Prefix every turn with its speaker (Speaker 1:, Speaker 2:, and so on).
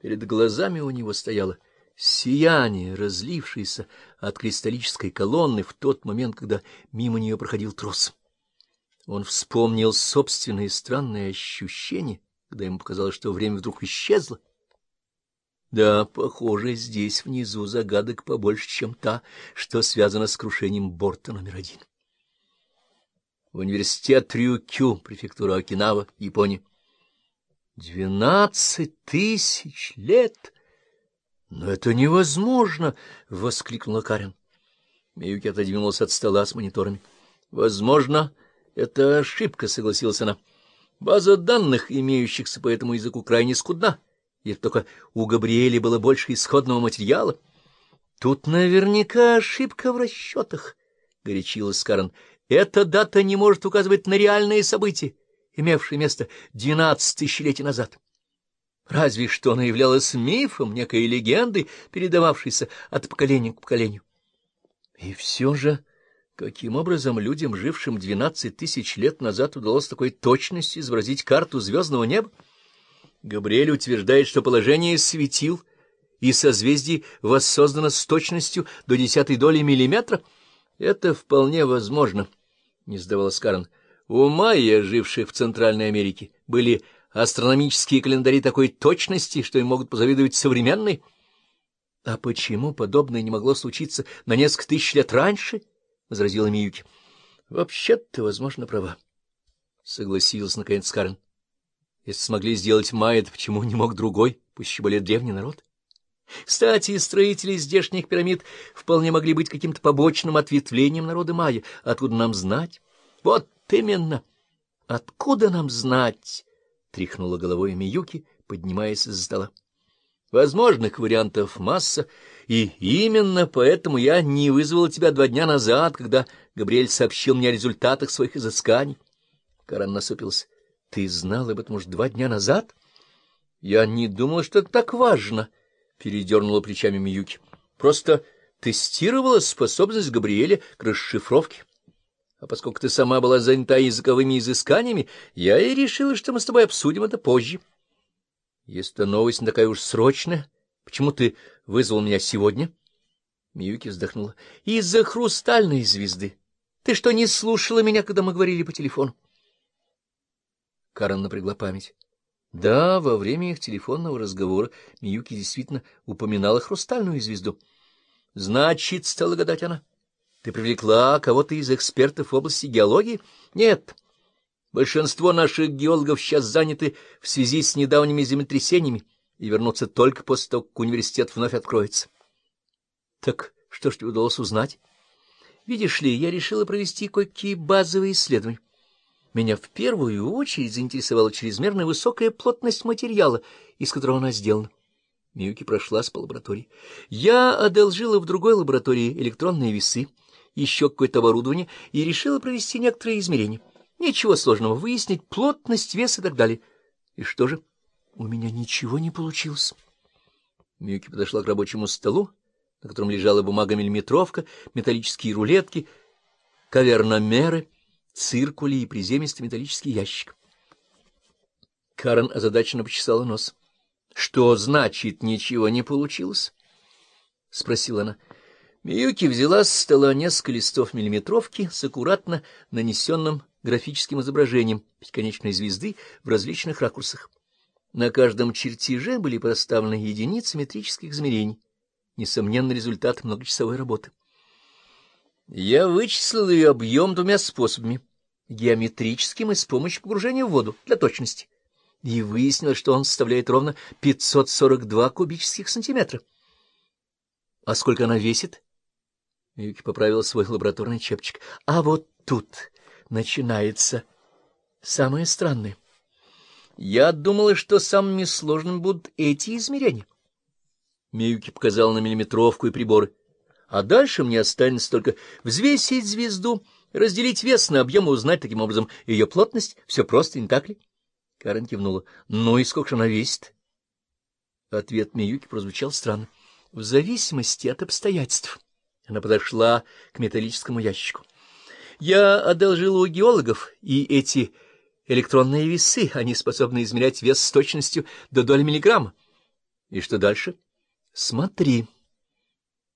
Speaker 1: Перед глазами у него стояло сияние, разлившееся от кристаллической колонны в тот момент, когда мимо нее проходил трос. Он вспомнил собственные странные ощущения, когда ему показалось, что время вдруг исчезло. Да, похоже, здесь внизу загадок побольше, чем та, что связана с крушением борта номер один. В университет Рюкю, префектура Окинава, Япония. Двенадцать тысяч лет! Но это невозможно! — воскликнула Карен. Миюки отодвинулась от стола с мониторами. — Возможно, это ошибка, — согласилась она. База данных, имеющихся по этому языку, крайне скудна. И только у Габриэля было больше исходного материала. Тут наверняка ошибка в расчетах, — горячилась Карен. Эта дата не может указывать на реальные события имевшей место двенадцать тысячелетий назад. Разве что она являлась мифом, некой легендой, передававшейся от поколения к поколению. И все же, каким образом людям, жившим двенадцать тысяч лет назад, удалось такой точностью изобразить карту звездного неба? Габриэль утверждает, что положение светил и созвездий воссоздано с точностью до десятой доли миллиметра. Это вполне возможно, — не сдавалась Карен. У майя, живших в Центральной Америке, были астрономические календари такой точности, что им могут позавидовать современные. А почему подобное не могло случиться на несколько тысяч лет раньше? — возразила Миюки. — Вообще-то, возможно, права. — согласилась, наконец, Карен. — Если смогли сделать майя, то почему не мог другой, пусть более древний народ? Кстати, строители здешних пирамид вполне могли быть каким-то побочным ответвлением народа майя. Откуда нам знать? Вот именно. Откуда нам знать? — тряхнула головой Миюки, поднимаясь из-за стола. Возможных вариантов масса, и именно поэтому я не вызвал тебя два дня назад, когда Габриэль сообщил мне о результатах своих изысканий. Каран насупился. — Ты знал об этом уж два дня назад? — Я не думал, что это так важно, — передернула плечами Миюки. — Просто тестировала способность Габриэля к расшифровке. А поскольку ты сама была занята языковыми изысканиями, я и решила, что мы с тобой обсудим это позже. Если новость такая уж срочная, почему ты вызвал меня сегодня? Миюки вздохнула. — Из-за хрустальной звезды. Ты что, не слушала меня, когда мы говорили по телефону? Карен напрягла память. Да, во время их телефонного разговора Миюки действительно упоминала хрустальную звезду. — Значит, — стала гадать она, — ты привлекла кого-то из экспертов в области геологии? Нет. Большинство наших геологов сейчас заняты в связи с недавними землетрясениями и вернутся только после того, как университет вновь откроется. Так что ж тебе удалось узнать? Видишь ли, я решила провести кое-какие базовые исследования. Меня в первую очередь заинтересовала чрезмерно высокая плотность материала, из которого она сделана. Миюки прошлась по лаборатории. Я одолжила в другой лаборатории электронные весы, еще какое-то оборудование и решила провести некоторые измерения. Ничего сложного, выяснить плотность, вес и так далее. И что же? У меня ничего не получилось. Миюки подошла к рабочему столу, на котором лежала бумага-миллиметровка, металлические рулетки, каверномеры, циркули и приземистый металлический ящик. Карен озадаченно почесала нос. — Что значит ничего не получилось? — спросила она. Миюки взяла с стола несколько листов миллиметровки с аккуратно нанесенным графическим изображением пятиконечной звезды в различных ракурсах. На каждом чертеже были проставлены единицы метрических измерений, несомненно, результат многочасовой работы. Я вычислил ее объем двумя способами — геометрическим и с помощью погружения в воду для точности, и выяснилось, что он составляет ровно 542 кубических сантиметра. А сколько она весит? Юки поправил свой лабораторный чепчик. А вот тут начинается самое странное. Я думала, что самыми сложными будут эти измерения. Миюки показал на миллиметровку и приборы. А дальше мне останется только взвесить звезду, разделить вес на объем и узнать таким образом ее плотность. Все просто, не так ли? Карен кивнула. — Ну и сколько же она весит? Ответ Миюки прозвучал странно. — В зависимости от обстоятельств. Она подошла к металлическому ящику. Я одолжила у геологов и эти электронные весы. Они способны измерять вес с точностью до доли миллиграмма. И что дальше? Смотри.